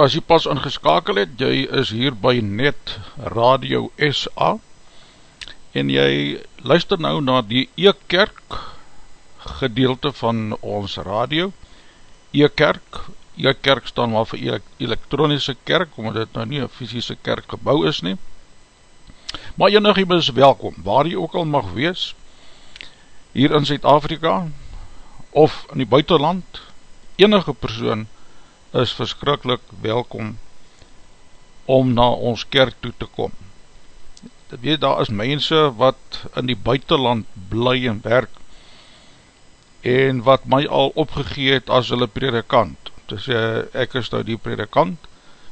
As jy pas ingeskakel het, jy is hier by Net Radio SA en jy luister nou na die E-kerk gedeelte van ons radio. E-kerk, E-kerk staan maar vir elektronische kerk, omdat dit nou nie een fysische kerk gebouw is nie. Maar enig jy is welkom, waar jy ook al mag wees, hier in Zuid-Afrika of in die buitenland, enige persoon, is verskrikkelijk welkom om na ons kerk toe te kom. Dit weet, daar is mense wat in die buitenland bly en werk en wat my al opgegeet as hulle predikant. Dus uh, ek is nou die predikant,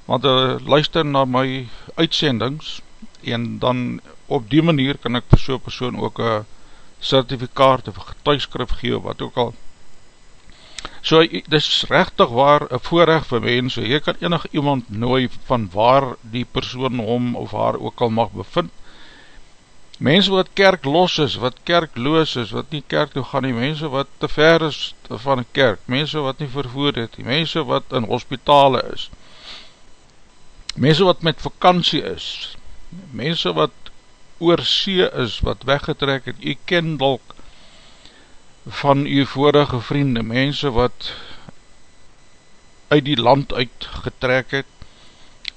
want hulle luister na my uitsendings en dan op die manier kan ek vir so'n persoon ook een certificaat of getuigskrif gee, wat ook al So, dit is rechtig waar een voorrecht vir mense, jy kan enig iemand nooi van waar die persoon hom of haar ook al mag bevind. Mense wat kerk los is, wat kerk loos is, wat nie kerk toe gaan nie, mense wat te ver is van kerk, mense wat nie vervoer het, mense wat in hospitale is, mense wat met vakantie is, mense wat oor see is, wat weggetrek het, jy ken dalk van u vorige vriende, mense wat uit die land uitgetrek het,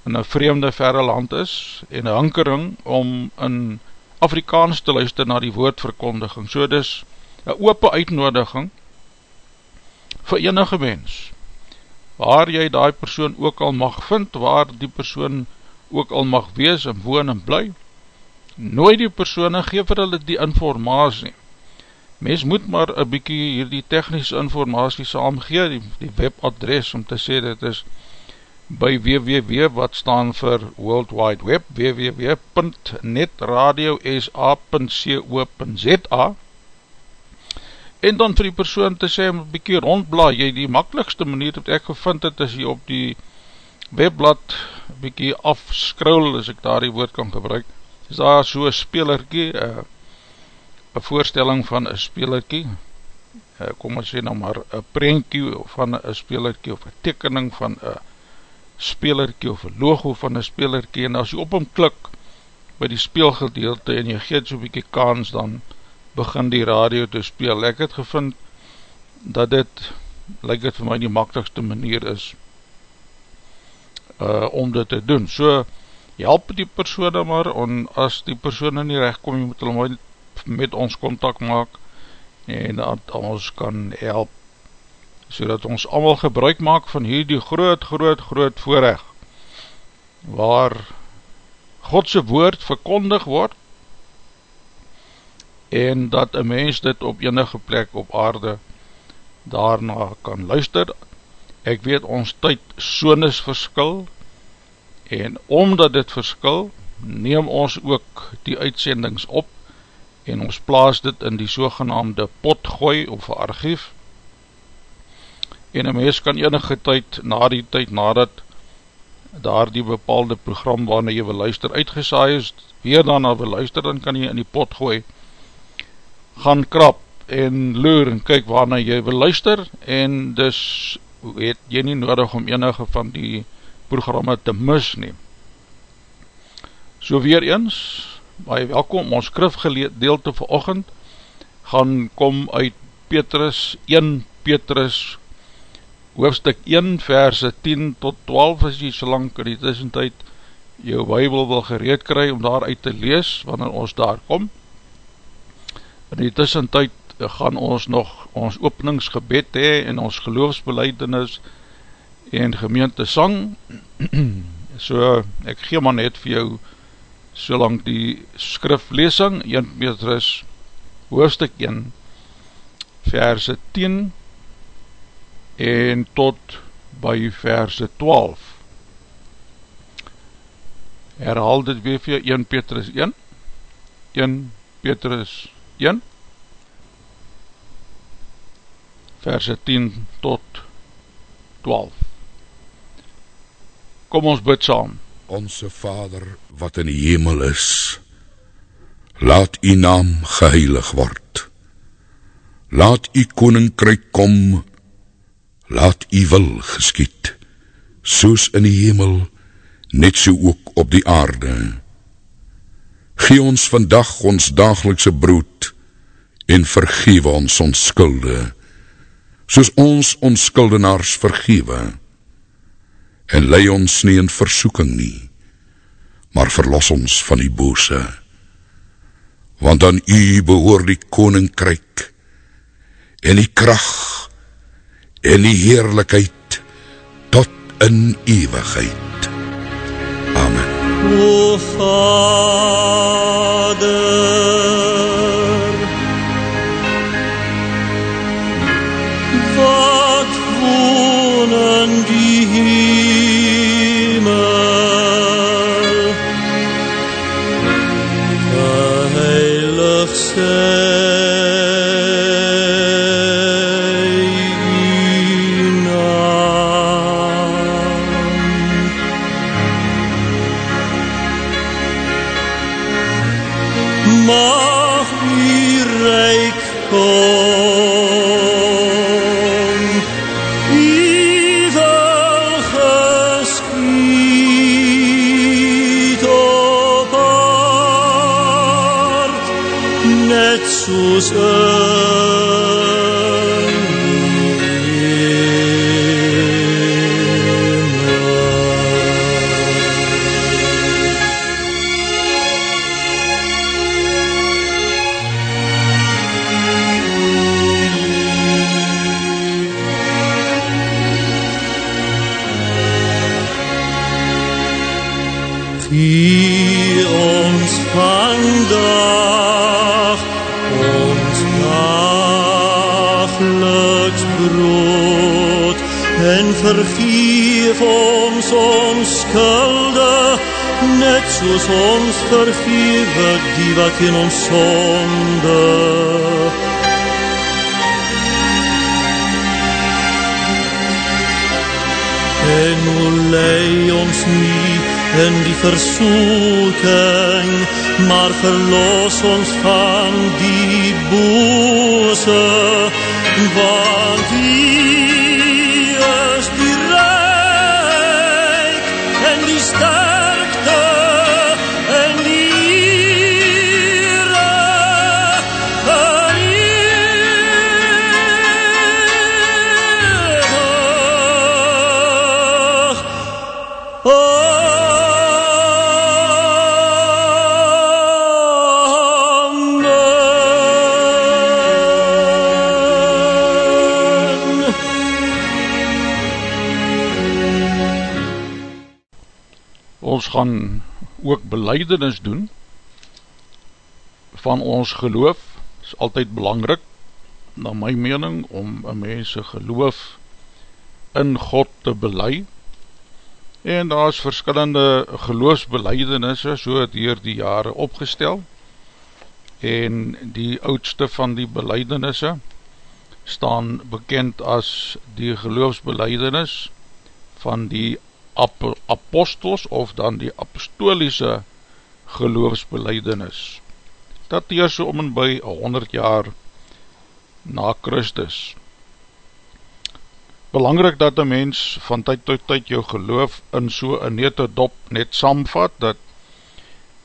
in een vreemde verre land is, en een hankering om in Afrikaans te luister na die woordverkondiging. So dis een open uitnodiging vir enige mens, waar jy die persoon ook al mag vind, waar die persoon ook al mag wees en woon en bly, nooit die persoon en geef vir hulle die informatie, Mens moet maar een bykie hierdie technische informatie saamgee, die, die webadres om te sê dit is by www wat staan vir World Wide Web, www.netradiosa.co.za en dan vir die persoon te sê, bykie rondblaai, jy die makkelijkste manier wat ek gevind het, is jy op die webblad bykie afskrul, as ek daar die woord kan gebruik, is daar so spelerkie, uh, een voorstelling van een spelerkie, eh, kom ons sê nou maar, een prentkie van een spelerkie, of een tekening van een spelerkie, of een logo van een spelerkie, en as jy op hom klik, by die speelgedeelte, en jy geet so'n bykie kans, dan begin die radio te speel. Ek het gevind, dat dit, lyk het vir my die makkelijkste manier is, uh, om dit te doen. So, help die persoon maar, en as die persoon nie recht kom, jy moet hulle met ons contact maak en dat ons kan help so dat ons allemaal gebruik maak van hierdie groot, groot, groot voorrecht waar Godse woord verkondig word en dat een mens dit op enige plek op aarde daarna kan luister. Ek weet ons tyd soon is verskil en omdat dit verskil neem ons ook die uitsendings op en ons plaas dit in die sogenaamde potgooi of archief en een mens kan enige tyd na die tyd nadat daar die bepaalde program waarna jy wil luister uitgesaai is, weer daarna wil luister, dan kan jy in die pot gooi gaan krap en loer en kyk waarna jy wil luister en dus het jy nie nodig om enige van die programme te mis neem. So weer eens, baie welkom, ons skrifgedeelte vir ochend gaan kom uit Petrus 1 Petrus hoofstuk 1 verse 10 tot 12 as jy so lang in die tussentijd jou bybel wil gereed kry om daar uit te lees wanneer ons daar kom. In die tussentijd gaan ons nog ons openingsgebed hee en ons geloofsbeleidings en gemeente sang so ek gee maar net vir jou solang die skriflesing 1 Petrus hoofstuk 1 verse 10 en tot by verse 12 herhaal dit weer vir 1 Petrus 1 1 Petrus 1 verse 10 tot 12 kom ons bid saam Onse Vader wat in die hemel is, laat u naam geheilig word. Laat u koninkryk kom, laat u wil geskiet, soos in die hemel, net so ook op die aarde. Gee ons vandag ons dagelikse brood, en vergewe ons ons skulde, soos ons ons skuldenaars vergewe, en lei ons nie in versoeking nie, maar verlos ons van die bose, want aan u behoor die koninkryk, en die kracht, en die heerlijkheid, tot in eeuwigheid. Amen. O Vader, peace. Vergeef ons ons skulde, net soos ons vergewe die wat in ons sonde. En o lei ons nie in die versoeking, maar verlos ons van die bose, want die gaan ook beleidenis doen van ons geloof, is altyd belangrik, na my mening, om een mense geloof in God te belei, en daar is verskillende geloofsbeleidinisse, so het hier die jare opgestel, en die oudste van die beleidinisse, staan bekend as die geloofsbeleidinis van die ap apostels of dan die apostoliese geloofsbeleidenis. Dat heers so om en by 100 jaar na Christus. Belangrijk dat een mens van tyd tot tyd jou geloof in so een nete dop net samvat, dat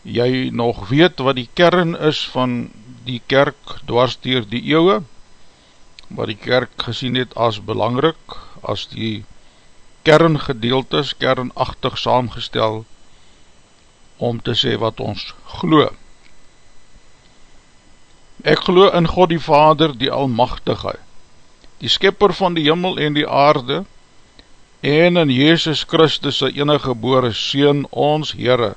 jy nog weet wat die kern is van die kerk dwars dier die eeuwe, wat die kerk gesien het as belangrik, as die kerngedeeltes, kernachtig saamgestel, om te sê wat ons glo. Ek glo in God die Vader, die Almachtige, die skepper van die Himmel en die aarde, en in Jezus Christus, sy enige gebore Seen, ons Heere,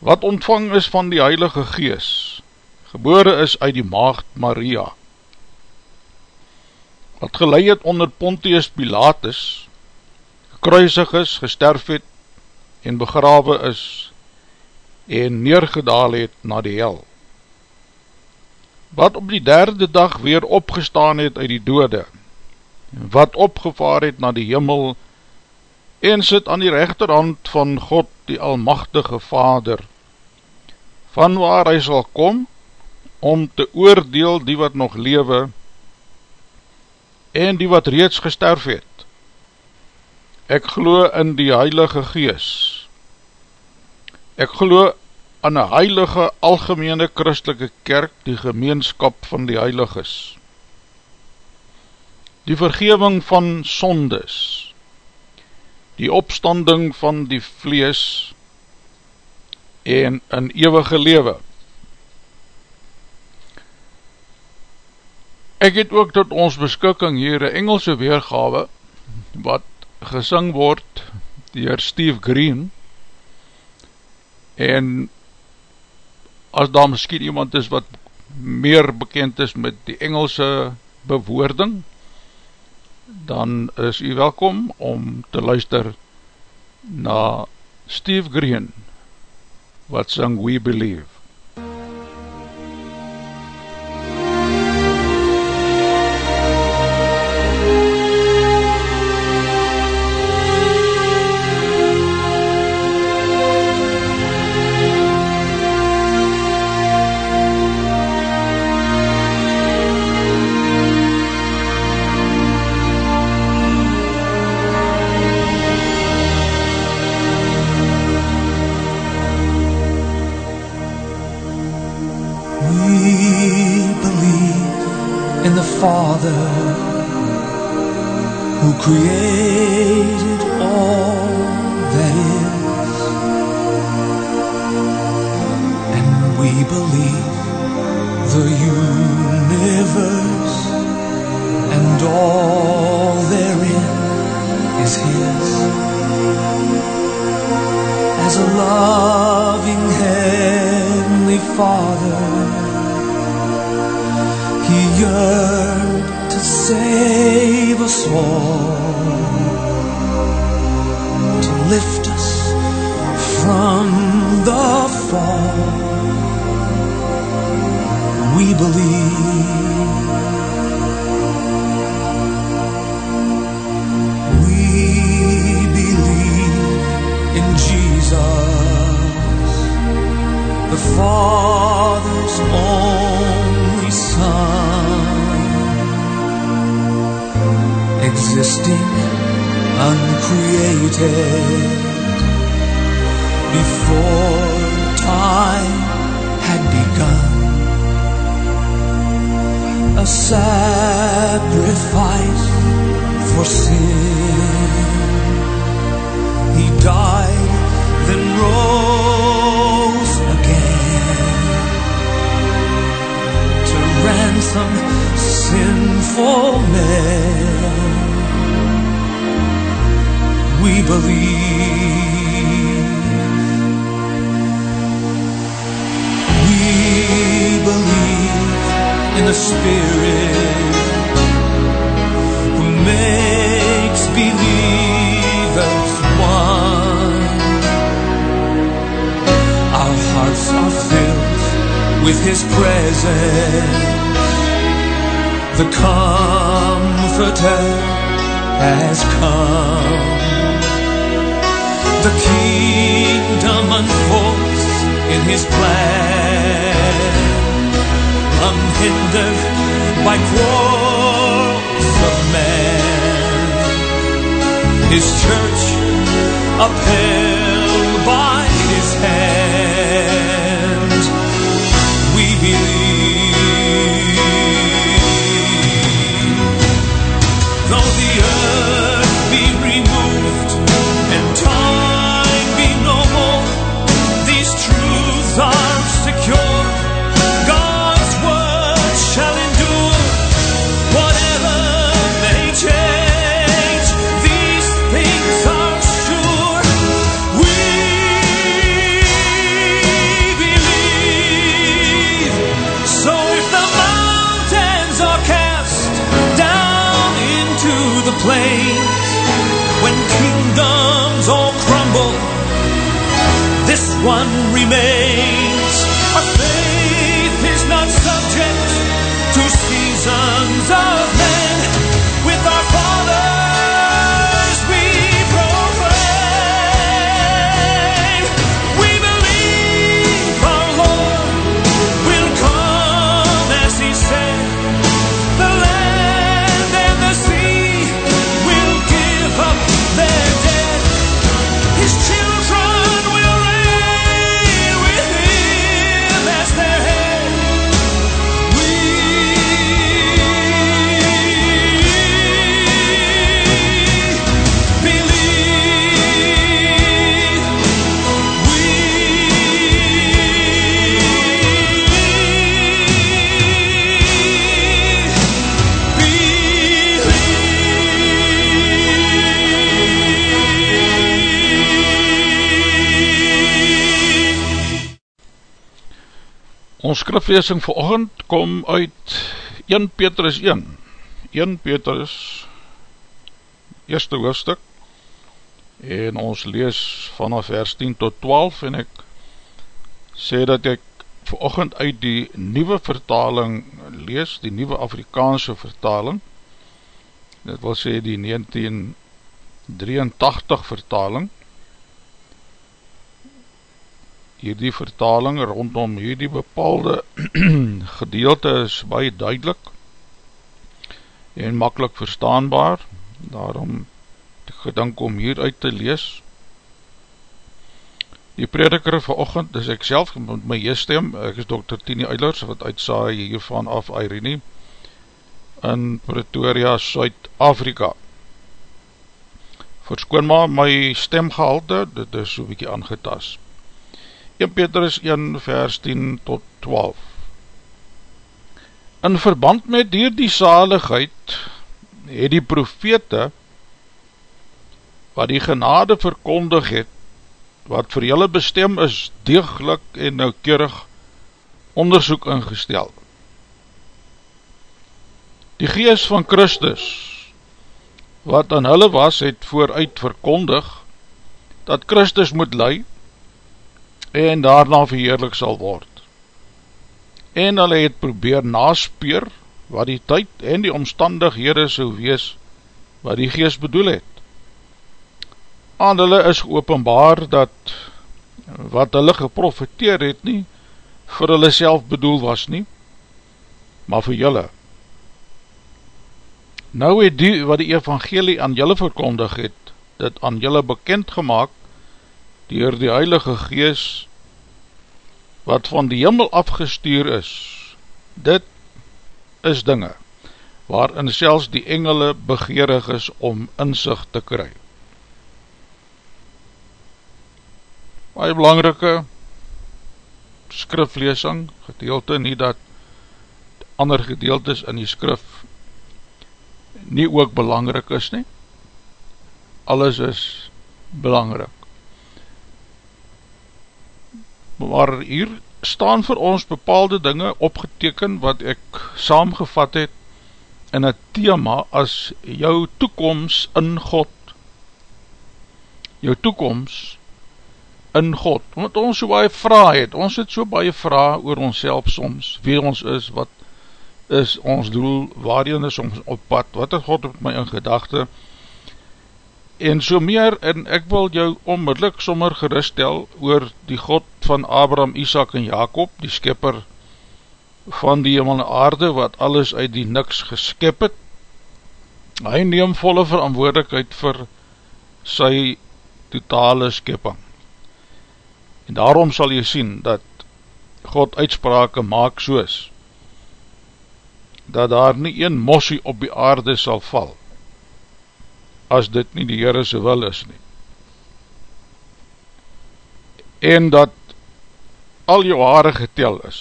wat ontvang is van die Heilige Gees, gebore is uit die Maagd Maria, wat geleid het onder Pontius Pilatus, gekruisig is, gesterf het en begrawe is en neergedaal het na die hel. Wat op die derde dag weer opgestaan het uit die dode, wat opgevaar het na die himmel en sit aan die rechterhand van God die Almachtige Vader, van waar hy sal kom om te oordeel die wat nog lewe en die wat reeds gesterf het Ek glo in die Heilige Gees. Ek glo aan een heilige algemene christelike kerk, die gemeenskap van die heiliges. Die vergeving van sondes, die opstanding van die vlees en een eeuwige lewe. Ek het ook tot ons beskikking hier een Engelse weergawe wat gesing word dier Steve Green. En as daar miskien iemand is wat meer bekend is met die Engelse bewoording dan is u welkom om te luister na Steve Green wat sing We Believe believe. We believe in the Spirit who makes believers one. Our hearts are filled with His presence, the Comforter has come the kingdom unfolds in his plan, unhindered by quarrels of man. His church upheld skriflesing vir ochend kom uit 1 Petrus 1 1 Petrus eerste hoofdstuk en ons lees vanaf vers 10 tot 12 en ek sê dat ek vir ochend uit die nieuwe vertaling lees, die nieuwe Afrikaanse vertaling. Dit wil sê die 1983 vertaling hierdie vertaling rondom hierdie bepaalde gedeelte is baie duidelik en makkelijk verstaanbaar. Daarom gedink om hier uit te lees. Die prediker vir ochend is ek self met my jeestem, ek is Dr. Tini Eilers wat uitsaai hiervan af Irene in Pretoria, Suid-Afrika. Verskoon maar my stemgehalte, dit is so'n bykie aangetast 1 Petrus 1 vers 10 tot 12 In verband met dier die zaligheid het die profete wat die genade verkondig het wat vir julle bestem is deeglik en noukeurig onderzoek ingestel. Die gees van Christus wat aan hulle was het vooruit verkondig dat Christus moet leid en daarna verheerlik sal word. En hulle het probeer naspeer wat die tyd en die omstandighede sou wees wat die geest bedoel het. Aan hulle is geopenbaar dat wat hulle geprofiteer het nie vir hulle self bedoel was nie, maar vir julle. Nou het die wat die evangelie aan julle verkondig het, dit aan julle bekend gemaakt, dier die Heilige Gees wat van die Himmel afgestuur is, dit is dinge waarin selfs die engele begeerig is om inzicht te kry. Baie belangrike skrifleesing, gedeelte nie dat ander gedeeltes in die skrif nie ook belangrik is nie, alles is belangrik maar hier staan vir ons bepaalde dinge opgeteken wat ek saamgevat het in een thema as jou toekomst in God. Jou toekomst in God. Want ons so baie vraag het, ons het so baie vraag oor ons soms, wie ons is, wat is ons doel, waarin is ons op pad, wat het God op my in gedachte, en so meer, en ek wil jou onmiddellik sommer geristel oor die God van Abraham, Isaac en Jacob, die skipper van die hemel en aarde, wat alles uit die niks geskip het, hy neem volle verantwoordelikheid vir sy totale skipping. En daarom sal jy sien, dat God uitsprake maak soos, dat daar nie een mossie op die aarde sal val, as dit nie die Heerese wil is nie. En dat al jou haare getel is,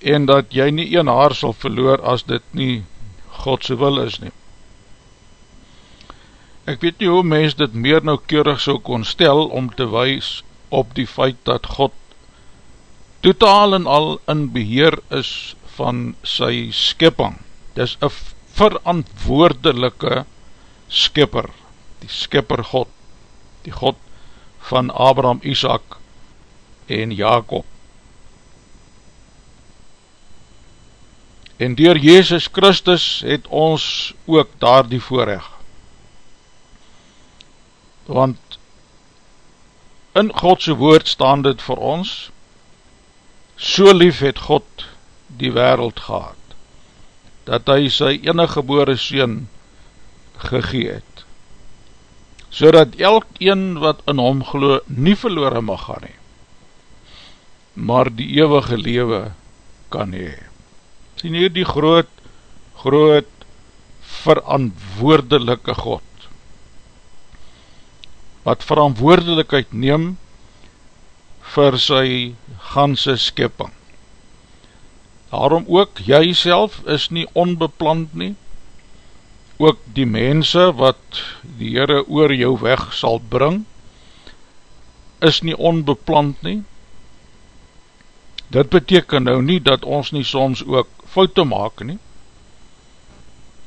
en dat jy nie een haar sal verloor as dit nie Godse wil is nie. Ek weet nie hoe mens dit meer noukeurig so kon stel om te wees op die feit dat God totaal en al in beheer is van sy skipping. Dis een verantwoordelike skipper, die skipper God, die God van Abraham, Isaac en Jacob. En door Jezus Christus het ons ook daar die voorrecht. Want in Godse woord staan dit vir ons, so lief het God die wereld gehad dat hy sy enige gebore sien gegee het, so dat elk een wat in hom glo nie verloore mag gaan hee, maar die eeuwige lewe kan hee. Sien hier die groot, groot verantwoordelike God, wat verantwoordelikheid neem vir sy ganse skepping. Daarom ook, jy self is nie onbeplant nie, ook die mense wat die Heere oor jou weg sal bring, is nie onbeplant nie, Dit beteken nou nie dat ons nie soms ook foute maak nie,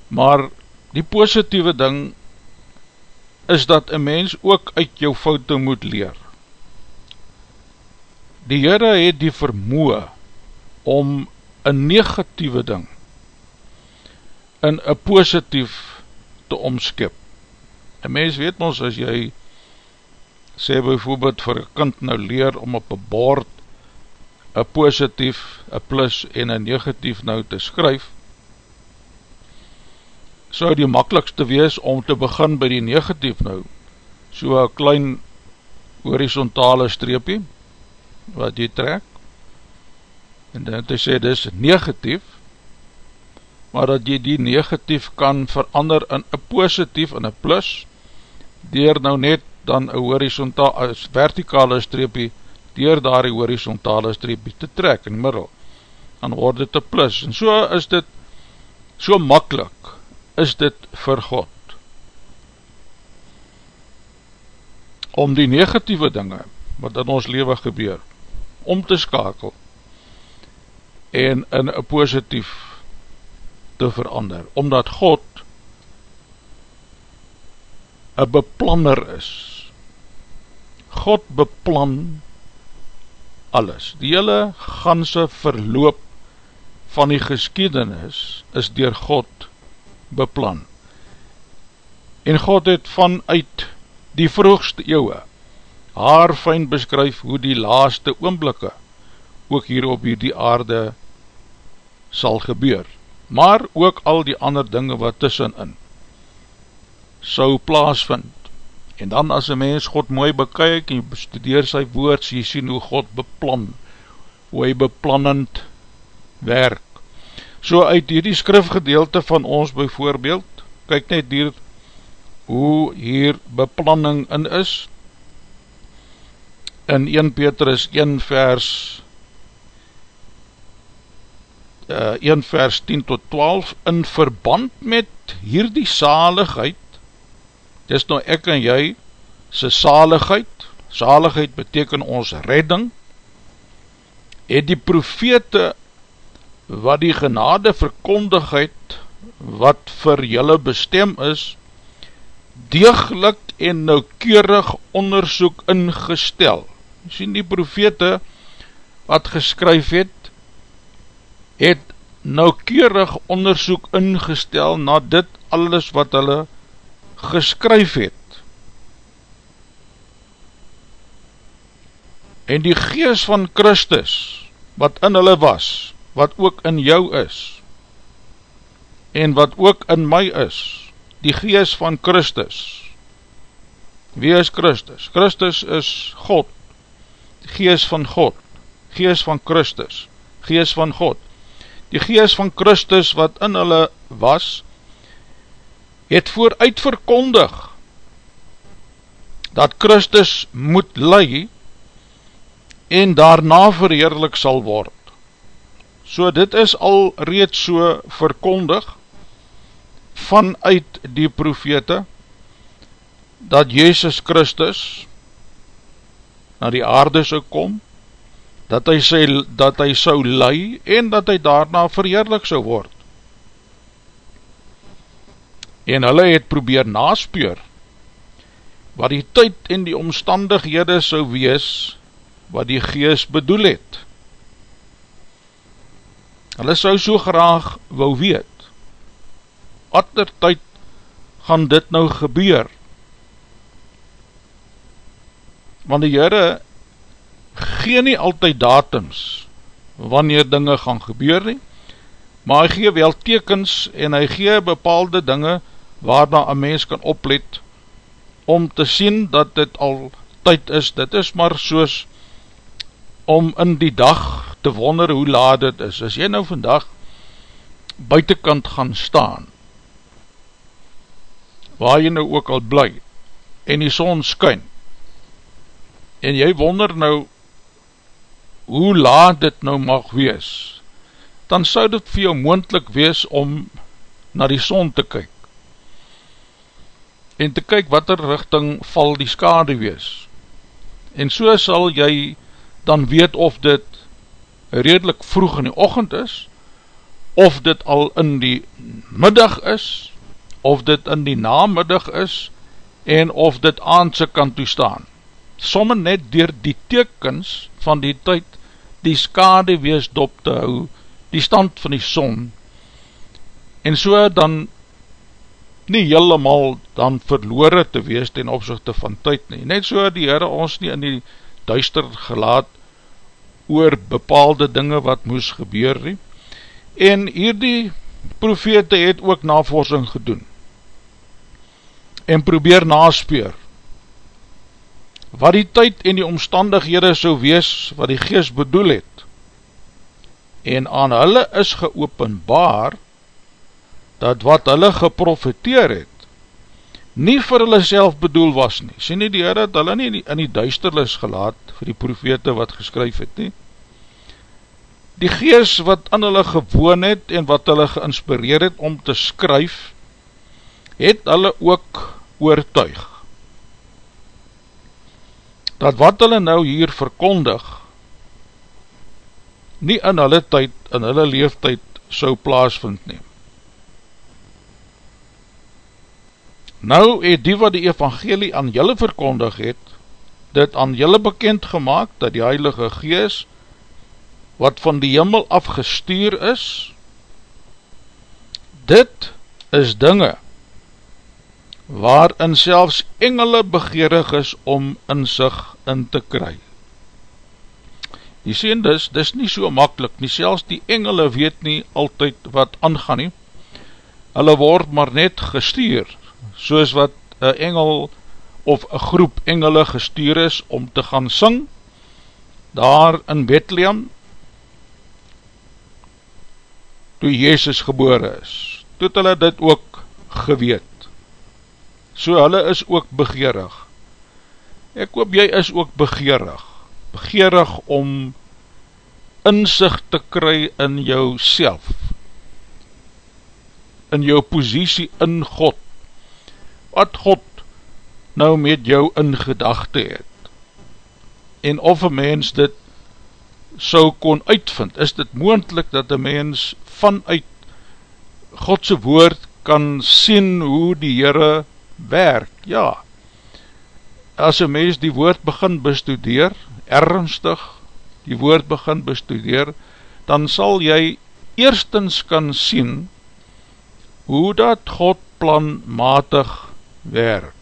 maar die positieve ding is dat een mens ook uit jou foute moet leer. Die Heere het die vermoe om een negatieve ding in een positief te omskip. Een mens weet ons, as jy sê bijvoorbeeld vir een kind nou leer om op een bord een positief, een plus en een negatief nou te skryf, sou die makkelijkste wees om te begin by die negatief nou, so een klein horizontale streepie, wat jy trek, en te sê, dis negatief, maar dat jy die negatief kan verander in een positief, in een plus, dier nou net dan een horizontale, vertikale streepie, dier daar die horizontale streepie te trek in middel, dan word dit een plus, en so is dit so makkelijk, is dit vir God. Om die negatieve dinge, wat in ons leven gebeur, om te skakel, en in een positief te verander, omdat God een beplanner is. God beplan alles. Die hele ganse verloop van die geskiedenis is door God beplan. En God het vanuit die vroegste eeuwe haar fijn beskryf hoe die laaste oomblikke ook hier op die aarde sal gebeur. Maar ook al die ander dinge wat tussenin sou plaasvind. En dan as een mens God mooi bekyk en bestudeer sy woord, jy sien hoe God beplan, hoe hy beplannend werk. So uit hierdie skrifgedeelte van ons byvoorbeeld, kyk net hier hoe hier beplanning in is, in 1 Petrus 1 vers uh, 1 vers 10 tot 12, in verband met hierdie saligheid, dis nou ek en jy, sy saligheid, saligheid beteken ons redding, het die profete wat die genade verkondigheid wat vir julle bestem is, deeglik en noukeurig onderzoek ingestel. Sien die profete wat geskryf het, het noukeurig onderzoek ingestel na dit alles wat hulle geskryf het. En die gees van Christus, wat in hulle was, wat ook in jou is, en wat ook in my is, die gees van Christus. Wie is Christus? Christus is God, die gees van God, gees van Christus, gees van God. Die gees van Christus wat in hulle was, het vooruit verkondig, dat Christus moet lei, en daarna verheerlik sal word. So dit is al reeds so verkondig vanuit die profete dat Jezus Christus na die aarde sou kom, dat hy, sy, dat hy sou lei en dat hy daarna verheerlik sou word. En hulle het probeer naspeur wat die tyd en die omstandighede sou wees wat die gees bedoel het. Hulle sou so graag wou weet, wat er tyd gaan dit nou gebeur? Want die Heere gee nie altyd datums wanneer dinge gaan gebeur nie, maar hy gee wel tekens en hy gee bepaalde dinge waarna een mens kan oplet om te sien dat dit al tyd is, dit is maar soos om in die dag te wonder hoe laat dit is. As jy nou vandag buitenkant gaan staan, waar jy nou ook al bly, en die son skyn, en jy wonder nou hoe laat dit nou mag wees, dan sou dit vir jou moendlik wees om na die son te kyk, en te kyk wat er richting val die skade wees, en so sal jy dan weet of dit redelijk vroeg in die ochend is, of dit al in die middag is, of dit in die namiddag is, en of dit aandse kan toestaan. Somme net dier die tekens van die tyd, die skade wees dop te hou, die stand van die son, en so dan nie helemaal dan verloore te wees ten opzichte van tyd nie. Net so die Heere ons nie in die duister gelaat oor bepaalde dinge wat moes gebeur nie. En hierdie profete het ook navorsing gedoen en probeer naspeur wat die tyd en die omstandighede so wees wat die geest bedoel het en aan hulle is geopenbaar dat wat hulle geprofiteer het, nie vir hulle self bedoel was nie. Sê nie die Heer het hulle nie in die duisterlis gelaat vir die profete wat geskryf het nie. Die gees wat aan hulle gewoon het en wat hulle geinspireer het om te skryf, het hulle ook oortuig. Dat wat hulle nou hier verkondig, nie in hulle tyd, in hulle leeftijd, sou plaasvind neem. Nou het die wat die evangelie aan julle verkondig het, dit aan julle bekend gemaakt, dat die Heilige Gees, wat van die jimmel afgestuur is, dit is dinge, waarin selfs engele begeerig is om in sig in te kry. Die sien dus, dis nie so makkelijk nie, selfs die engele weet nie altyd wat aangaan nie, hulle word maar net gestuur, soos wat een engel of een groep engele gestuur is om te gaan sing, daar in Bethlehem, toe Jezus gebore is, toe hulle dit ook geweet, so hulle is ook begeerig, ek hoop jy is ook begeerig, begeerig om inzicht te kry in jou self, in jou posiesie in God, wat God nou met jou in gedachte het. En of een mens dit so kon uitvind, is dit moendlik dat een mens vanuit Godse woord kan sien hoe die Heere werk. Ja, as een mens die woord begin bestudeer, ernstig die woord begin bestudeer, dan sal jy eerstens kan sien hoe dat God planmatig werk.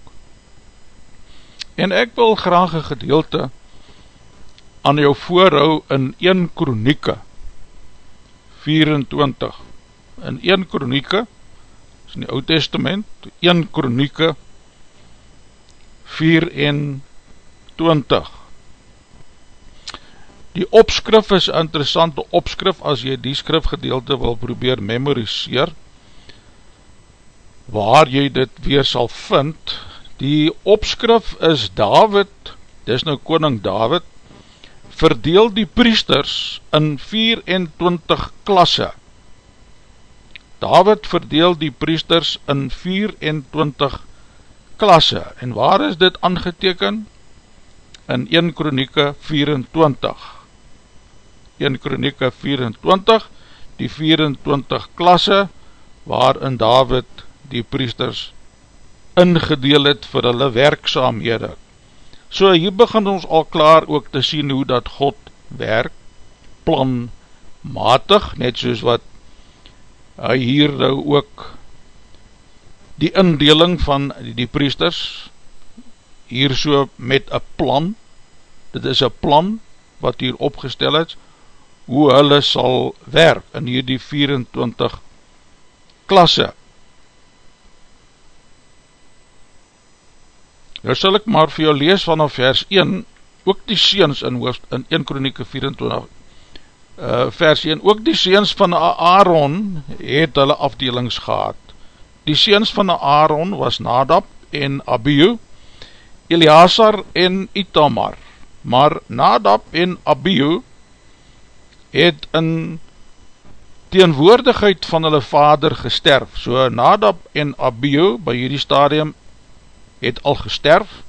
En ek wil graag een gedeelte aan jou voorhou in 1 Kronieke 24. In 1 Kronieke, is in die Oud Testament, 1 Kronieke 24. Die opskrif is interessante opskrif as jy die skrifgedeelte wil probeer memoriseer, waar jy dit weer sal vind, die opskrif is David, dis nou koning David, verdeel die priesters in 24 klasse. David verdeel die priesters in 24 klasse, en waar is dit aangeteken? In 1 Kronieke 24. 1 Kronieke 24, die 24 klasse, waarin David die priesters ingedeel het vir hulle werkzaamhede. So hier begin ons al klaar ook te sien hoe dat God werk, planmatig, net soos wat hy hier nou ook die indeling van die priesters hier so met een plan, dit is een plan wat hier opgestel het, hoe hulle sal werk in hier die 24 klasse. Nou sal ek maar vir jou lees vanaf vers 1, ook die seens in, in 1 Kronieke 24, uh, vers 1, ook die seens van Aaron het hulle afdelings gehad. Die seens van Aaron was Nadab en Abihu, Eliasar en Itamar, maar Nadab en Abihu het in teenwoordigheid van hulle vader gesterf, so Nadab en Abihu by hierdie stadium het al gesterf.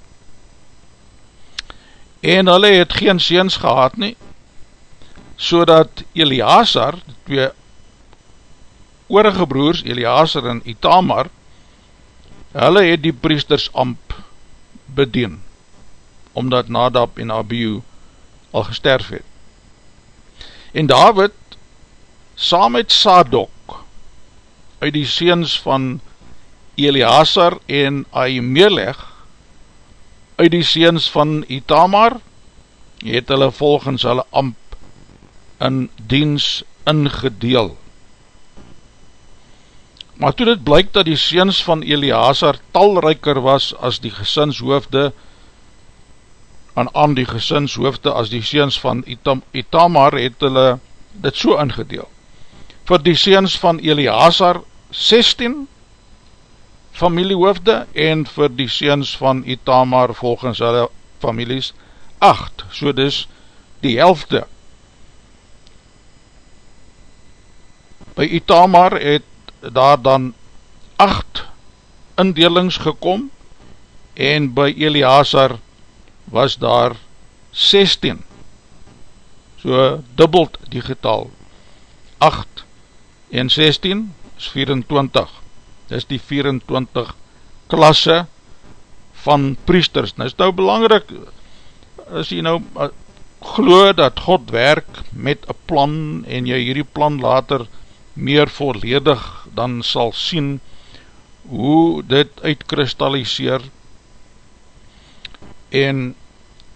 En hulle het geen seens gehad nie so dat Eliasar, die twee oorige broers, Eliasar en Itamar, hulle het die priesters amp bedien, omdat Nadab en Abihu al gesterf het. En David, saam met Sadok, uit die seens van Eliasar en Ahimelech, uit die seens van Itamar, het hulle volgens hulle amp in diens ingedeel. Maar toe dit blyk dat die seens van Eliasar talrijker was as die gesinshoofde, en aan die gesinshoofde as die seens van Itam, Itamar, het hulle dit so ingedeel. Voor die seens van Eliasar 16 familiehoofde en vir die seens van Itamar volgens hulle families 8, so dis die helfte. By Itamar het daar dan 8 indelings gekom en by Eliasar was daar 16 so dubbeld die getal. 8 en 16 is 24 dis die 24 klasse van priesters. Nou is nou belangrijk as jy nou uh, glo dat God werk met een plan en jy hierdie plan later meer volledig dan sal sien hoe dit uitkristalliseer en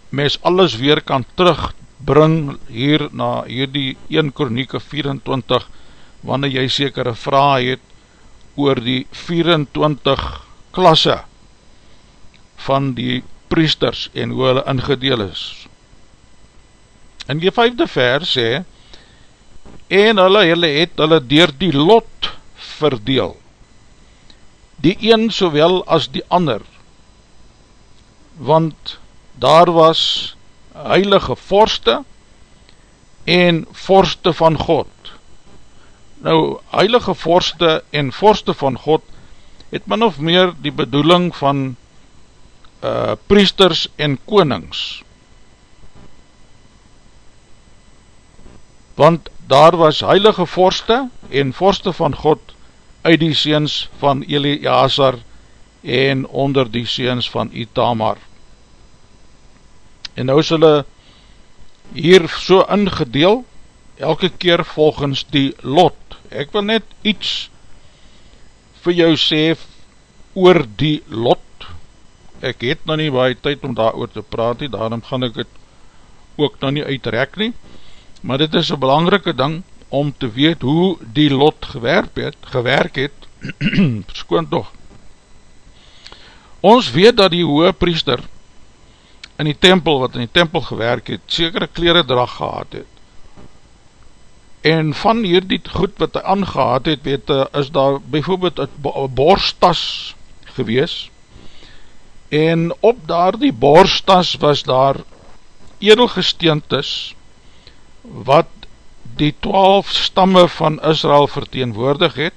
mes alles weer kan terugbring hier na hierdie 1 Kornieke 24 wanneer jy sekere vraag het oor die 24 klasse van die priesters en hoe hulle ingedeel is. In die vijfde vers sê, en hulle, hulle het hulle dier die lot verdeel, die een sowel as die ander, want daar was heilige vorste en vorste van God. Nou, heilige vorste en vorste van God het min of meer die bedoeling van uh, priesters en konings. Want daar was heilige vorste en vorste van God uit die seens van Eliasar en onder die seens van Itamar. En nou is hulle hier so ingedeel, elke keer volgens die lot. Ek wil net iets vir jou sê oor die lot. Ek het nou nie baie tyd om daar oor te praat nie, daarom gaan ek het ook nou nie uitrek nie. Maar dit is een belangrike ding om te weet hoe die lot gewerk het, gewerk het, verskoon toch, Ons weet dat die hoge priester in die tempel, wat in die tempel gewerk het, sekere kleredrag gehad het. En van hier die goed wat hy aangehaad het, weet, is daar bijvoorbeeld een borstas gewees. En op daar die borstas was daar edelgesteentes wat die twaalf stamme van Israel verteenwoordig het.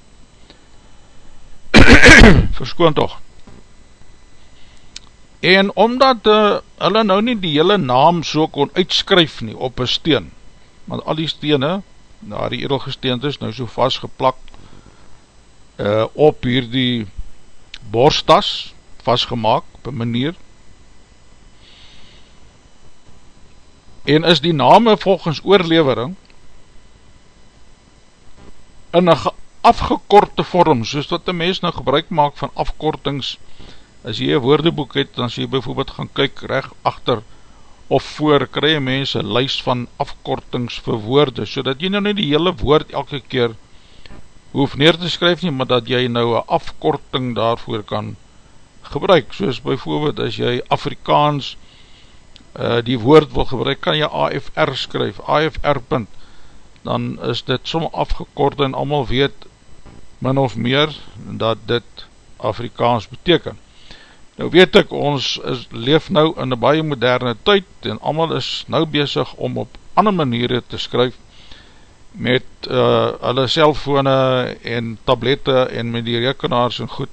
Verskoon toch. En omdat uh, hulle nou nie die hele naam so kon uitskryf nie op een steen, want al die stene, na die edelgesteend is, nou so vastgeplak uh, op hier die borstas, vastgemaak op een manier, en is die name volgens oorlevering in een afgekorte vorm, soos wat die mens nou gebruik maak van afkortings, as jy een woordeboek het, dan sê jy bijvoorbeeld gaan kyk recht achter of voor, krij jy mense lys van afkortings vir woorde, so dat jy nou nie die hele woord elke keer hoef neer te skryf nie, maar dat jy nou een afkorting daarvoor kan gebruik, soos bijvoorbeeld as jy Afrikaans uh, die woord wil gebruik, kan jy AFR skryf, AFR punt, dan is dit som afgekort en allemaal weet min of meer dat dit Afrikaans beteken. Nou weet ek, ons is, leef nou in een baie moderne tyd en allemaal is nou bezig om op ander maniere te skryf met uh, hulle cellfone en tablette en met die rekenaars en goed.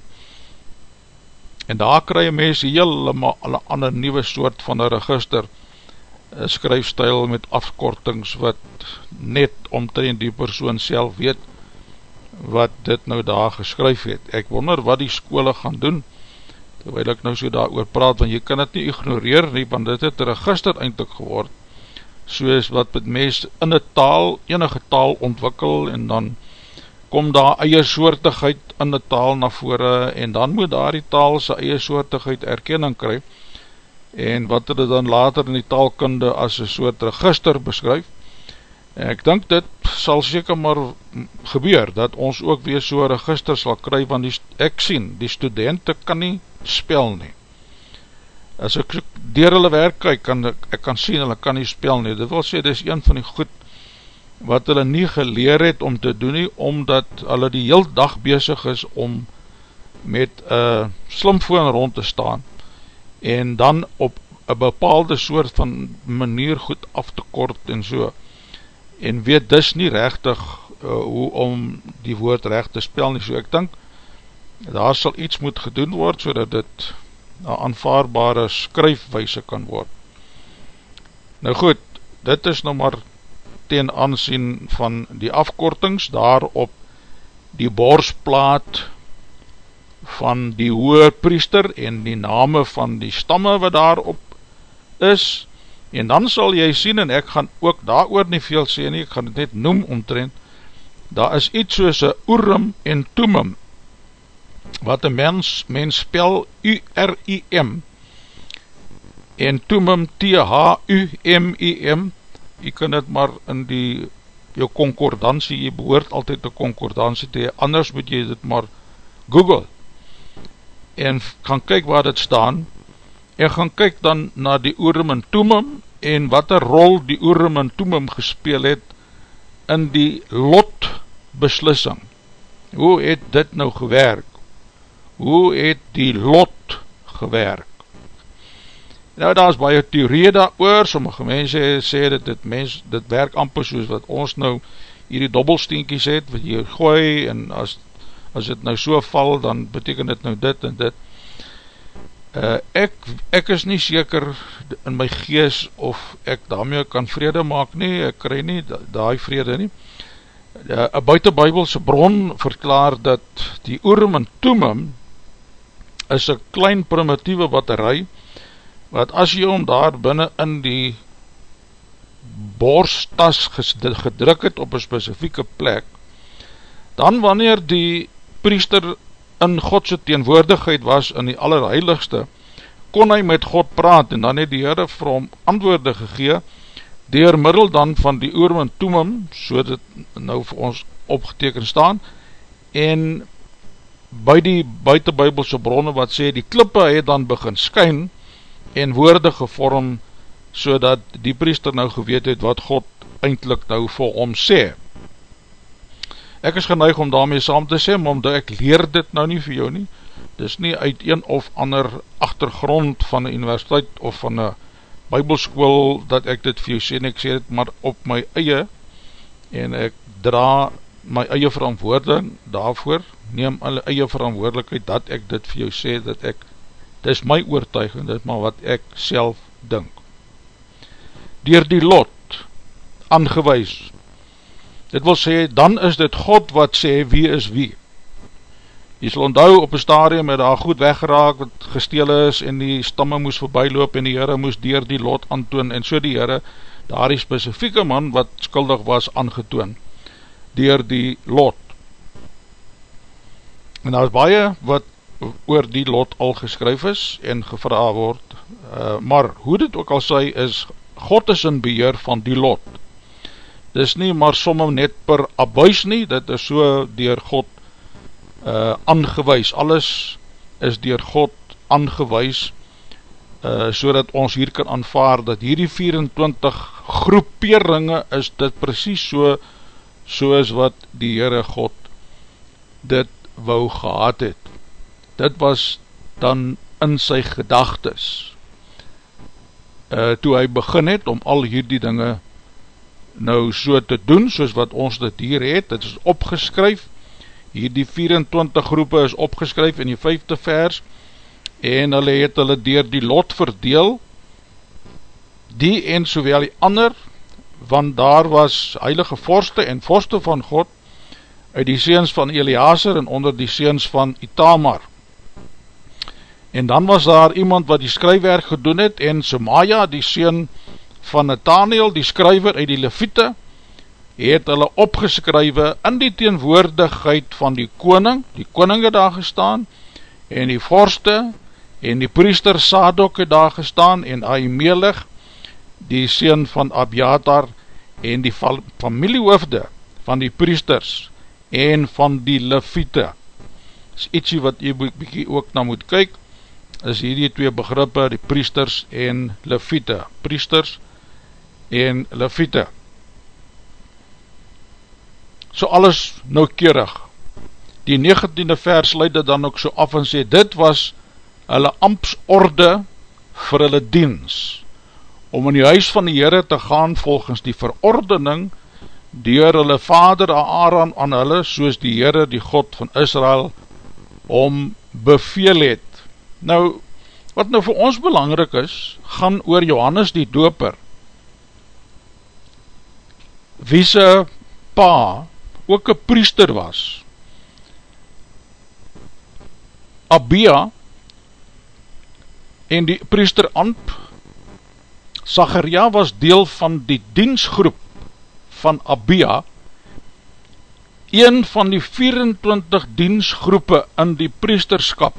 En daar krij mense helemaal een ander nieuwe soort van een register uh, skryfstijl met afkortings wat net omtrent die persoon self weet wat dit nou daar geskryf het. Ek wonder wat die skole gaan doen, terwijl ek nou so daar oor praat, want jy kan het nie ignoreer nie, want dit het register eindelijk geword, soos wat met mens in die taal, enige taal ontwikkel, en dan kom daar eie soortigheid in die taal na vore, en dan moet daar die taal sy eie soortigheid erkenning kry, en wat het dan later in die taalkunde as een soort register beskryf, En ek dink dit sal seker maar gebeur, dat ons ook weer so register sal kry, want die, ek sien, die studenten kan nie spel nie. As ek dier hulle werk kyk, kan ek, ek kan sien, hulle kan nie spel nie. Dit wil sê, dit is een van die goed wat hulle nie geleer het om te doen nie, omdat hulle die heel dag bezig is om met een slimfoon rond te staan, en dan op een bepaalde soort van manier goed af te kort en so, en weet dus nie rechtig uh, hoe om die woord recht te spel nie, so ek dink daar sal iets moet gedoen word so dat dit een aanvaarbare skryfwijse kan word. Nou goed, dit is nou maar ten aansien van die afkortings daar op die borsplaat van die hoerpriester en die name van die stamme wat daarop is. En dan sal jy sien, en ek gaan ook daar oor nie veel sê nie, ek gaan het net noem omtrend, daar is iets soos een Urim en Tumim, wat een mens, mens spel U-R-I-M, en Tumim T-H-U-M-I-M, jy kan het maar in die, jou concordantie, jy behoort altyd die concordantie te, anders moet jy dit maar google, en gaan kyk waar dit staan, en gaan kyk dan na die Urim en Tumim en wat een rol die Urim en Tumim gespeel het in die lot beslissing. Hoe het dit nou gewerk? Hoe het die lot gewerk? Nou daar is baie theorie daar oor, sommige mense sê dat dit, mens, dit werk amper soos wat ons nou hierdie dobbelsteenkies het, wat jy gooi en as, as dit nou so val, dan beteken dit nou dit en dit. Uh, ek, ek is nie seker in my gees of ek daarmee kan vrede maak nie, ek krij nie daai vrede nie. Uh, een buitenbybelse bron verklaar dat die Urim en Tumim is een klein primitieve batterij, wat as jy om daar binnen in die borstas gedruk het op een specifieke plek, dan wanneer die priester in Godse teenwoordigheid was in die allerheiligste, kon hy met God praat en dan het die Heere vir hom antwoorde gegee, door middel dan van die oorm en toemim, so dit nou vir ons opgeteken staan, en by die buitenbybelse bronne wat sê, die klippe het dan begin skyn, en woorde gevorm, so dat die priester nou geweet het wat God eindelijk nou vir hom sê. Ek is geneig om daarmee saam te sê, maar omdat ek leer dit nou nie vir jou nie, dis nie uit een of ander achtergrond van een universiteit of van een bybelskool dat ek dit vir jou sê, en ek sê dit maar op my eie, en ek dra my eie verantwoording daarvoor, neem alle eie verantwoordelikheid dat ek dit vir jou sê, dat ek, dit is my oortuiging, dit maar wat ek self dink. Door die lot, aangewees, Dit wil sê, dan is dit God wat sê wie is wie. Jy sal onthou op een stadium het daar goed weggeraak wat gesteel is en die stamme moes voorbijloop en die Heere moes dier die lot aantoon en so die Heere daar die specifieke man wat skuldig was aangetoon dier die lot. En daar is baie wat oor die lot al geskryf is en gevra word, uh, maar hoe dit ook al sê is, God is in beheer van die lot dis nie maar somme net per abuis nie, dit is so dier God uh, aangewees, alles is dier God aangewees, uh, so dat ons hier kan aanvaar, dat hierdie 24 groeperinge is dit precies so, soos wat die Heere God dit wou gehad het. Dit was dan in sy gedagtes, uh, toe hy begin het om al hierdie dinge nou so te doen, soos wat ons dit hier het, dit is opgeskryf, hier die 24 groepe is opgeskryf in die vijfde vers, en hulle het hulle dier die lot verdeel, die en sowel die ander, want daar was heilige vorste en vorste van God, uit die seens van Eliaser en onder die seens van Itamar. En dan was daar iemand wat die skrywerk gedoen het, en Sumaya, die seen van Nathaniel, die skryver uit die Levite, het hulle opgeskrywe in die teenwoordigheid van die koning, die koning het daar gestaan, en die vorste, en die priester Sadok het daar gestaan, en Ahimelig, die seen van Abiatar, en die familiehoofde van die priesters, en van die Levite. Is ietsie wat jy bykie ook na moet kyk, is hierdie twee begrippe, die priesters en Levite. Priesters en Levite. So alles noukeurig. Die 19e vers leid dit dan ook so af en sê, dit was hulle ampsorde vir hulle diens, om in die huis van die Heere te gaan volgens die verordening door hulle vader Aaron aan hulle, soos die Heere, die God van Israel, om beveel het. Nou, wat nou vir ons belangrijk is, gaan oor Johannes die doper, wie sy pa ook een priester was. Abia en die priester Amp, Zacharia was deel van die diensgroep van Abia, een van die 24 diensgroepe in die priesterskap.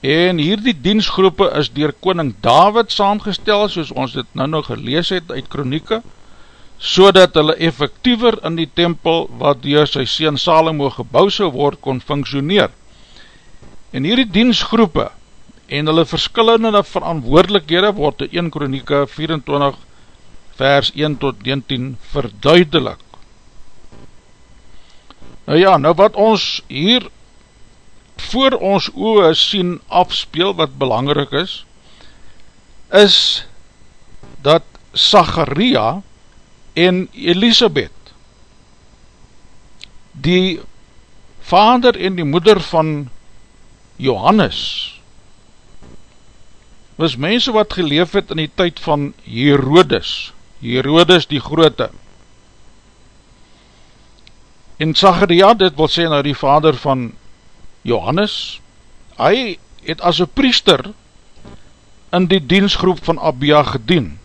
En hierdie diensgroepe is dier koning David saamgestel, soos ons dit nou nog gelees het uit kronieke, so dat hulle effectiever in die tempel wat dier sy sien Salomo gebouw so word, kon functioneer. En hierdie diensgroepe en hulle verskillende verantwoordelikhede word in 1 kronieke 24 vers 1 tot 19 verduidelik. Nou ja, nou wat ons hier voor ons oe sien afspeel wat belangrijk is, is dat Zacharia en Elisabeth die vader en die moeder van Johannes was mense wat geleef het in die tyd van Herodes Herodes die Grote. En Zacharia, dit wil sê nou die vader van Johannes, hy het as een priester in die diensgroep van Abia gedien.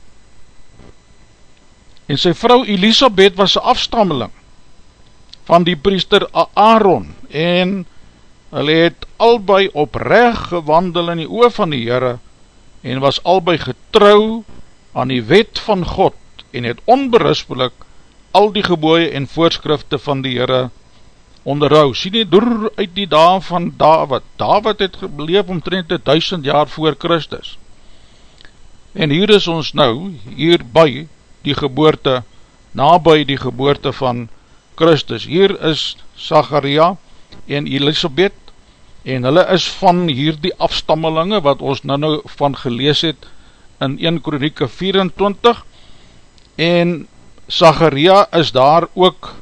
En sy vrou Elisabeth was een afstammeling van die priester Aaron en hy het albei oprecht gewandel in die oor van die Heere en was albei getrouw aan die wet van God en het onberispelik al die geboeie en voorskrifte van die Heere onderhou. Sien nie door uit die dag van David. David het gebleef omtrent die duisend jaar voor Christus. En hier is ons nou, hier by die geboorte, nabij die geboorte van Christus. Hier is Zacharia en Elisabeth en hulle is van hier die afstammelinge wat ons nou nou van gelees het in 1 Kronieke 24 en Zacharia is daar ook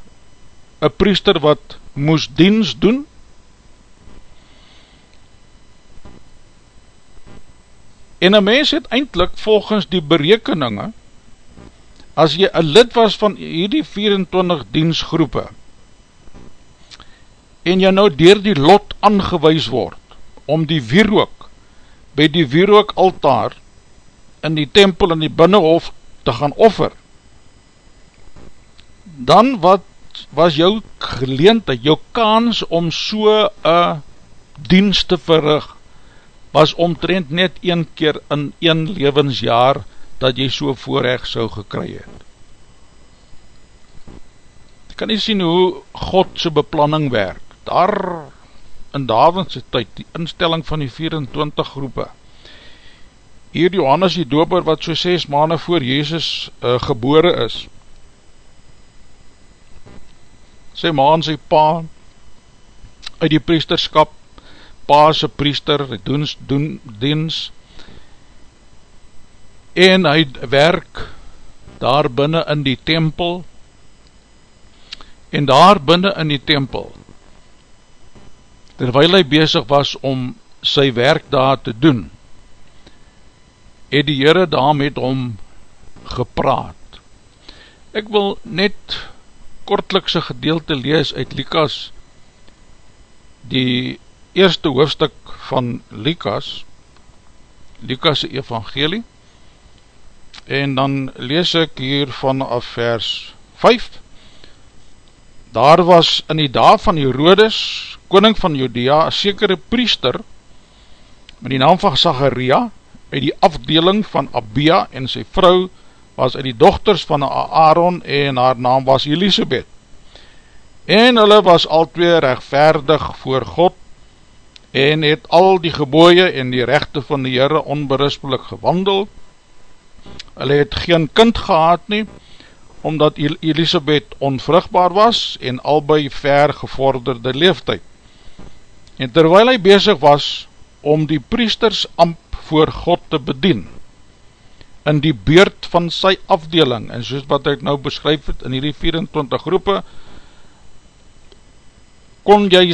een priester wat moes diens doen? En een mens het eindelijk volgens die berekeninge as jy een lid was van hierdie 24 diensgroepe en jy nou dier die lot aangewees word om die wierook by die wierook altaar in die tempel in die binnenhof te gaan offer dan wat was jou geleente, jou kans om so een dienst te verrig, was omtrent net een keer in een levensjaar, dat jy so voorrecht so gekry het. Jy kan nie sien hoe Godse beplanning werk, daar in Davidse tyd, die instelling van die 24 groepe, hier Johannes die doper, wat so 6 maanden voor Jezus uh, gebore is, sy ma en sy pa uit die priesterskap pa sy priester doen, doen diens en hy werk daar binnen in die tempel en daar binnen in die tempel terwijl hy bezig was om sy werk daar te doen het die Heere daar met hom gepraat. Ek wil net kortlikse gedeelte lees uit Likas, die eerste hoofstuk van Likas, Likas' evangelie, en dan lees ek hier vanaf vers 5, daar was in die dag van Herodes, koning van Judea, een sekere priester, met die naam van Zacharia, uit die afdeling van Abia, en sy vrou was uit die dochters van Aaron, en haar naam was Elisabeth. En hulle was al twee rechtvaardig voor God, en het al die geboeie en die rechte van die Heere onberispelik gewandel. Hulle het geen kind gehad nie, omdat Elisabeth onvrugbaar was en albei ver gevorderde leeftijd. En terwijl hy bezig was om die priesters amp voor God te bedien, in die beurt van sy afdeling, en soos wat ek nou beskryf het in die 24 groepe, kon jy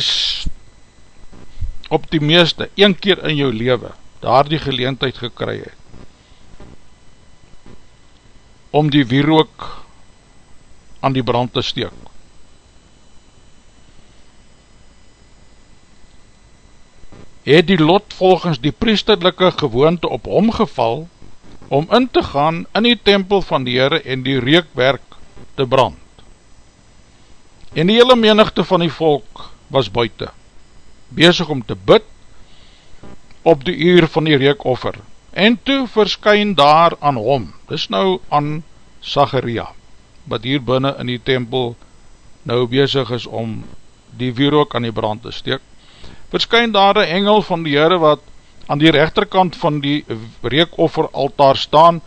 op die meeste, een keer in jou leven, daar die geleentheid gekry het, om die wierook aan die brand te steek. Het die lot volgens die priesterlijke gewoonte op hom geval, om in te gaan in die tempel van die Heere en die reekwerk te brand. En die hele menigte van die volk was buiten, bezig om te bid op die uur van die reekoffer, en toe verskyn daar aan hom, dis nou aan Zacharia, wat hier binnen in die tempel nou bezig is om die wierook aan die brand te steek, verskyn daar een engel van die Heere wat aan die rechterkant van die reekoffer altaar staan,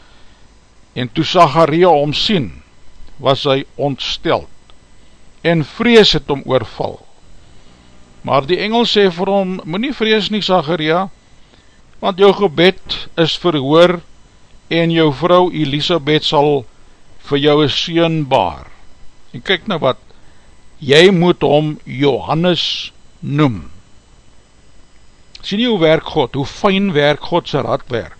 en toe Zacharia om sien, was hy ontsteld, en vrees het om oorval, Maar die engel sê vir hom, moet nie vrees nie, Zacharia, want jou gebed is verhoor en jou vrou Elisabeth sal vir jou een sien baar. En kyk nou wat, jy moet hom Johannes noem. Sien nie hoe werk God, hoe fijn werk God sy rad werk.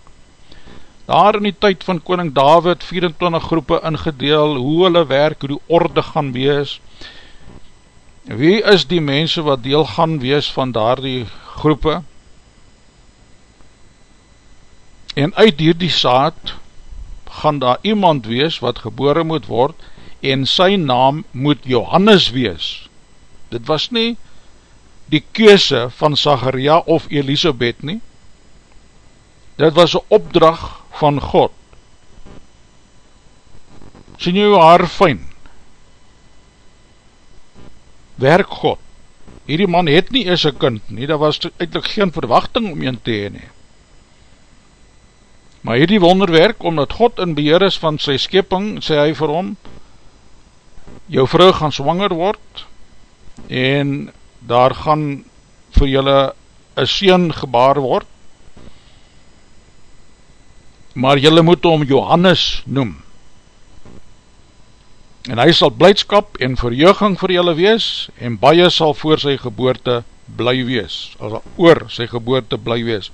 Daar in die tyd van koning David, 24 groepe ingedeel, hoe hulle werk, hoe die orde gaan wees, Wie is die mense wat deel gaan wees van daar die groepe? En uit hier die saad gaan daar iemand wees wat gebore moet word en sy naam moet Johannes wees. Dit was nie die keuse van Zacharia of Elisabeth nie. Dit was een opdracht van God. Sien jy haar fijn? werk God. Hierdie man het nie eers een kind nie, daar was eindelijk geen verwachting om een te heen nie. Maar hierdie wonderwerk, omdat God in beheer is van sy skepping, sê hy vir hom, jou vrou gaan swanger word, en daar gaan vir julle een sien gebaar word, maar julle moet hom Johannes noem, en hy sal blijdskap en verjoeging vir julle wees, en baie sal voor sy geboorte bly wees, as oor sy geboorte bly wees,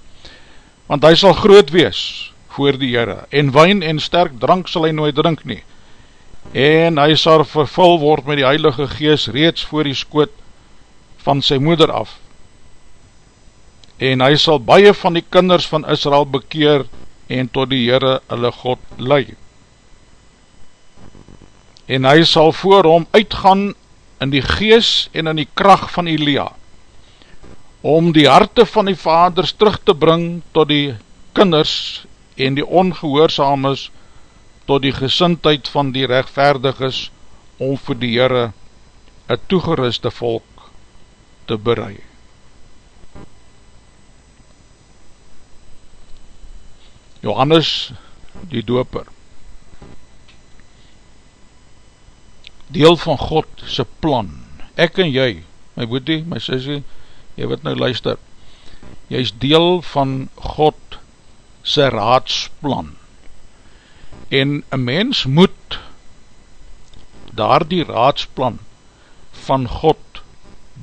want hy sal groot wees voor die Heere, en wijn en sterk drank sal hy nooit drink nie, en hy sal vervul word met die Heilige Gees reeds voor die skoot van sy moeder af, en hy sal baie van die kinders van Israel bekeer, en tot die Heere hulle God leid en hy sal voor hom uitgaan in die gees en in die kracht van Elia, om die harte van die vaders terug te bring tot die kinders en die ongehoorzames tot die gesintheid van die rechtvaardiges om vir die Heere een toegeruste volk te bereid. Johannes die doper deel van God sy plan. Ek en jy, my boete, my sissie, jy wat nou luister, jy is deel van God sy raadsplan. En een mens moet daar die raadsplan van God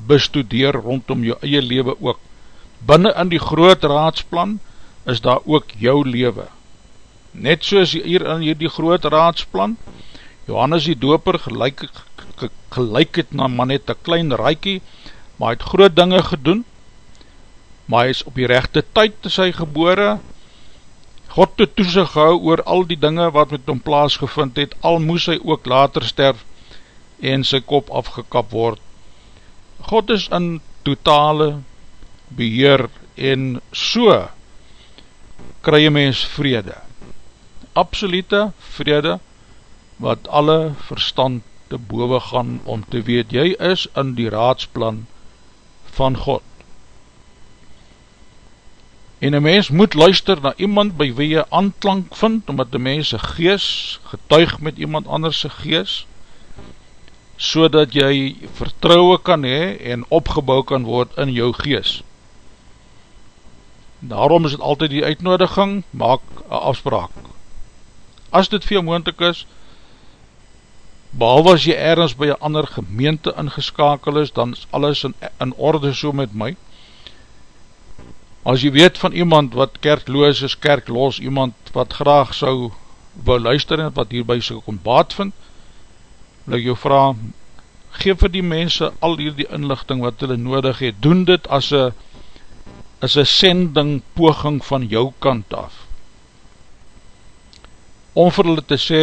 bestudeer rondom jou eie leven ook. Binnen in die groot raadsplan is daar ook jou leven. net soos hier in hierdie groot raadsplan, Johannes die doper gelijk, gelijk het na man net een klein raikie, maar hy het groot dinge gedoen, maar hy is op die rechte tyd te sy gebore, God te toesig hou oor al die dinge wat met hom plaas gevind het, al moes hy ook later sterf en sy kop afgekap word. God is in totale beheer en so kry jy mens vrede. Absolute vrede wat alle verstand te boven gaan om te weet, jy is in die raadsplan van God. En een mens moet luister na iemand by wie jy aanklank vind, omdat die mens een gees getuig met iemand anders gees, so dat jy vertrouwe kan hee en opgebouw kan word in jou gees. Daarom is het altyd die uitnodiging, maak een afspraak. As dit veel moeilijk is, behalwe as jy ergens by een ander gemeente ingeskakel is, dan is alles in, in orde so met my. As jy weet van iemand wat kerkloos is, kerkloos, iemand wat graag sou wil luister en wat hierby sy kon baat vind, wil ek jou vraag, geef vir die mense al hierdie inlichting wat hulle nodig het, doen dit as een is een sending poging van jou kant af. Om vir hulle te sê,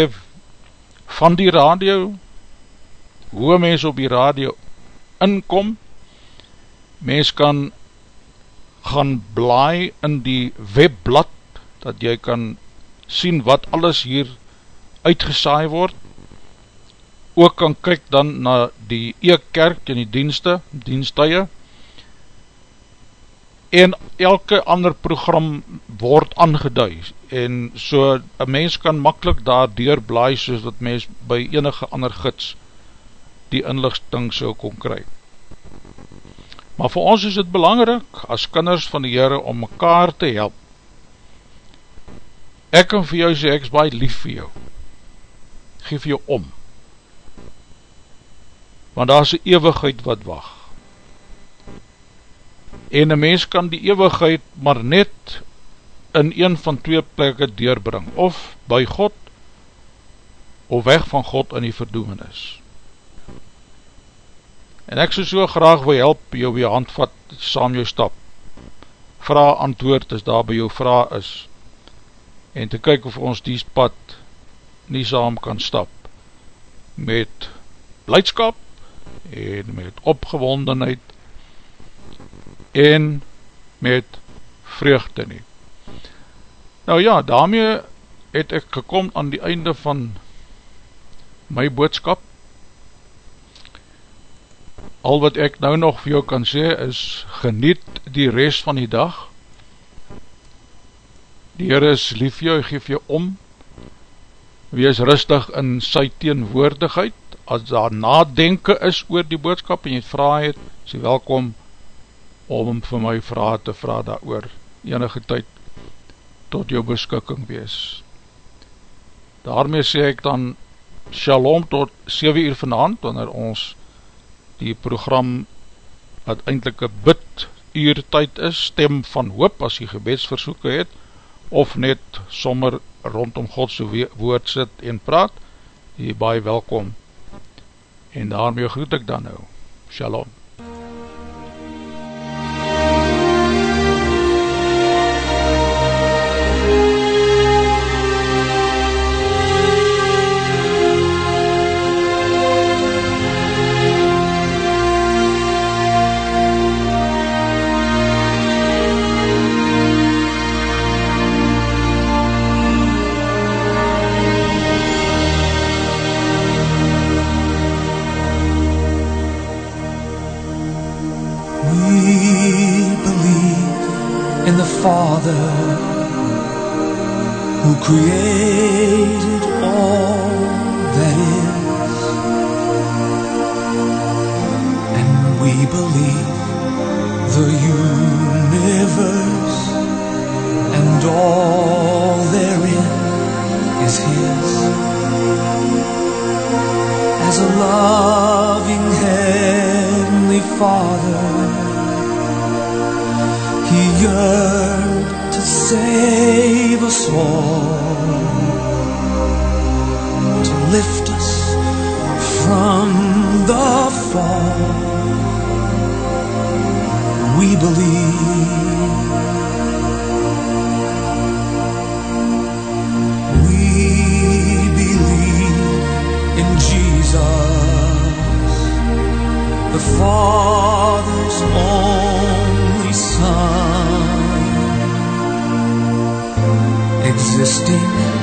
van die radio, hoe mens op die radio inkom, mens kan gaan blaai in die webblad, dat jy kan sien wat alles hier uitgesaai word, ook kan kyk dan na die e-kerk en die dienste, dienstuie, en elke ander program word aangeduid en so een mens kan makkelijk daar deurblaai soos dat mens by enige ander gids die inlichting so kon kry. Maar vir ons is het belangrijk as kinders van die Heere om mekaar te help. Ek kan vir jou sê, ek is baie lief vir jou. Geef jou om. Want daar is een eeuwigheid wat wacht. En een mens kan die eeuwigheid maar net in een van twee plekke deurbring, of by God, of weg van God in die verdoemenis. En ek so so graag wil help jou by hand vat, saam jou stap, vraag antwoord as daar by jou vraag is, en te kyk of ons die pad nie saam kan stap, met blijdskap, en met opgewondenheid, en met vreugde nie. Nou ja, daarmee het ek gekom aan die einde van my boodskap. Al wat ek nou nog vir jou kan sê is, geniet die rest van die dag. Die Heer is lief jou, geef jou om. Wees rustig in sy teenwoordigheid. As daar nadenke is oor die boodskap en jy vraag het, sê welkom, om vir my vraag te vraag daar oor enige tyd tot jou beskikking wees. Daarmee sê ek dan shalom tot 7 uur vanavond, wanneer ons die program wat eindelijk een bid uur tyd is, stem van hoop as jy gebedsversoeken het, of net sommer rondom Godse woord sit en praat, jy baie welkom. En daarmee groet ek dan nou. Shalom. Created all that is, and we believe the universe and all therein is His. As a loving Heavenly Father, He yearned to save us all. Lift us from the fall. We believe. We believe in Jesus, the Father's only Son, existing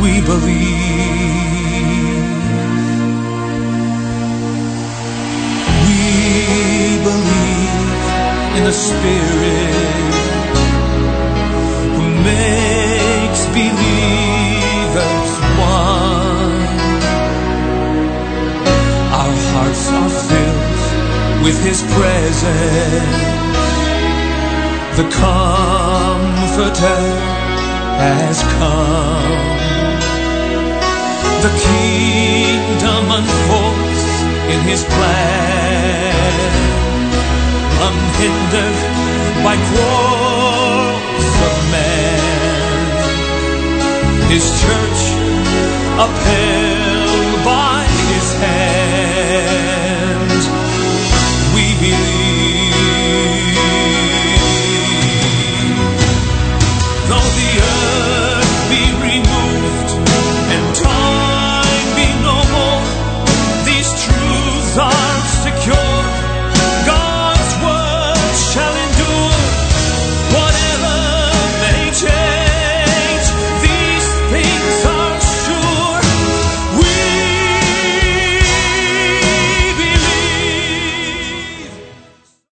We believe. We believe in the Spirit who makes believers one. Our hearts are filled with His presence. The Comforter has come. The kingdom unfolds in his plan, unhindered by quarrels of man. His church upheld by his hand